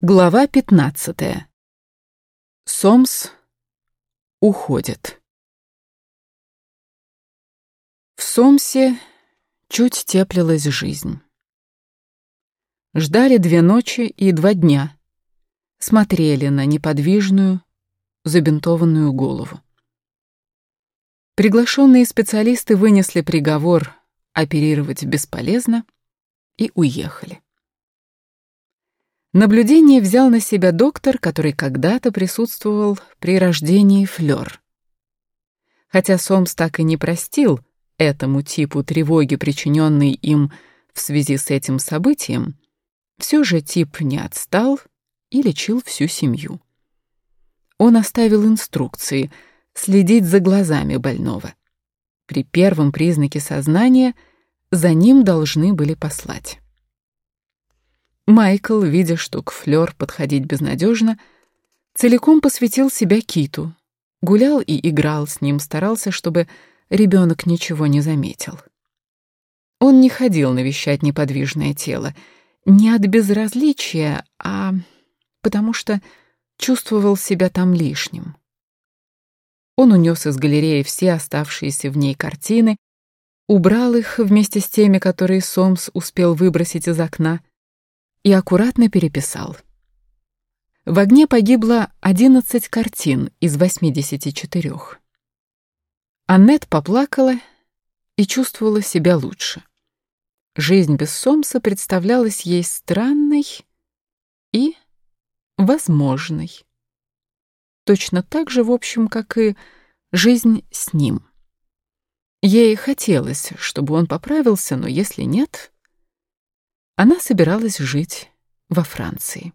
Глава 15. Сомс уходит. В Сомсе чуть теплилась жизнь. Ждали две ночи и два дня. Смотрели на неподвижную, забинтованную голову. Приглашенные специалисты вынесли приговор оперировать бесполезно и уехали. Наблюдение взял на себя доктор, который когда-то присутствовал при рождении Флёр. Хотя Сомс так и не простил этому типу тревоги, причиненной им в связи с этим событием, все же тип не отстал и лечил всю семью. Он оставил инструкции следить за глазами больного. При первом признаке сознания за ним должны были послать. Майкл, видя, что к Флёр подходить безнадежно, целиком посвятил себя Киту. Гулял и играл с ним, старался, чтобы ребенок ничего не заметил. Он не ходил навещать неподвижное тело, не от безразличия, а потому что чувствовал себя там лишним. Он унес из галереи все оставшиеся в ней картины, убрал их вместе с теми, которые Сомс успел выбросить из окна, и аккуратно переписал. В огне погибло 11 картин из 84. Аннет поплакала и чувствовала себя лучше. Жизнь без Сомса представлялась ей странной и возможной. Точно так же, в общем, как и жизнь с ним. Ей хотелось, чтобы он поправился, но если нет, она собиралась жить во Франции.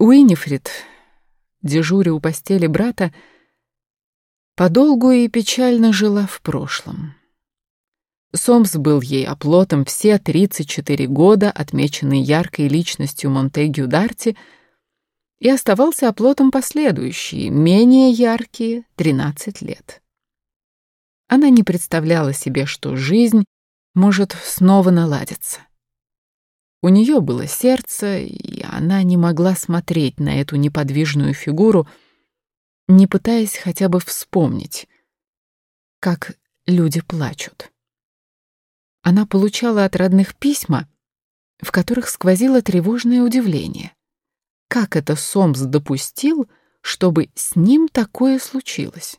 Уинифрид, дежуря у постели брата, подолгу и печально жила в прошлом. Сомс был ей оплотом все 34 года, отмеченный яркой личностью Монтегю Дарти, и оставался оплотом последующие, менее яркие, 13 лет. Она не представляла себе, что жизнь может снова наладиться. У нее было сердце, и она не могла смотреть на эту неподвижную фигуру, не пытаясь хотя бы вспомнить, как люди плачут. Она получала от родных письма, в которых сквозило тревожное удивление. Как это Сомс допустил, чтобы с ним такое случилось?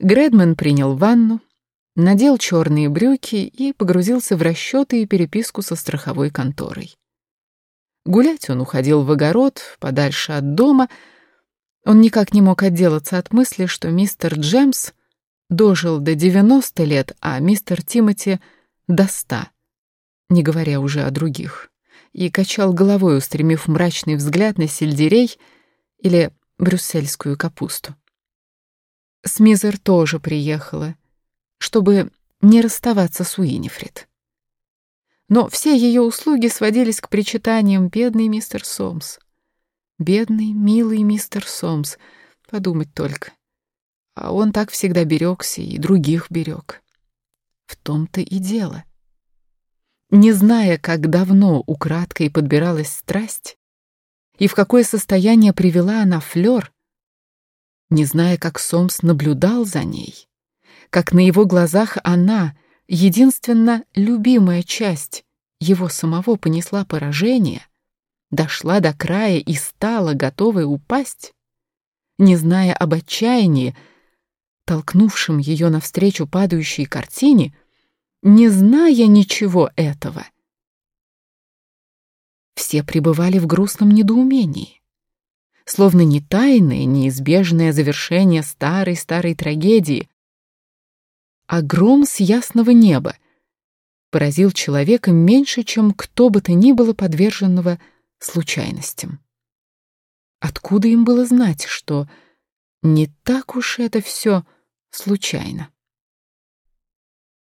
Гредман принял ванну, надел черные брюки и погрузился в расчеты и переписку со страховой конторой. Гулять он уходил в огород, подальше от дома. Он никак не мог отделаться от мысли, что мистер Джемс дожил до 90 лет, а мистер Тимоти — до 100, не говоря уже о других, и качал головой, устремив мрачный взгляд на сельдерей или брюссельскую капусту. Смизер тоже приехала, чтобы не расставаться с Уинифрид. Но все ее услуги сводились к причитаниям «бедный мистер Сомс». Бедный, милый мистер Сомс, подумать только. А он так всегда берегся и других берег. В том-то и дело. Не зная, как давно украдкой подбиралась страсть, и в какое состояние привела она Флёр, не зная, как Сомс наблюдал за ней, как на его глазах она, единственно любимая часть его самого, понесла поражение, дошла до края и стала готовой упасть, не зная об отчаянии, толкнувшем ее навстречу падающей картине, не зная ничего этого. Все пребывали в грустном недоумении. Словно не тайное, неизбежное завершение старой-старой трагедии, а гром с ясного неба поразил человека меньше, чем кто бы то ни было подверженного случайностям. Откуда им было знать, что не так уж это все случайно?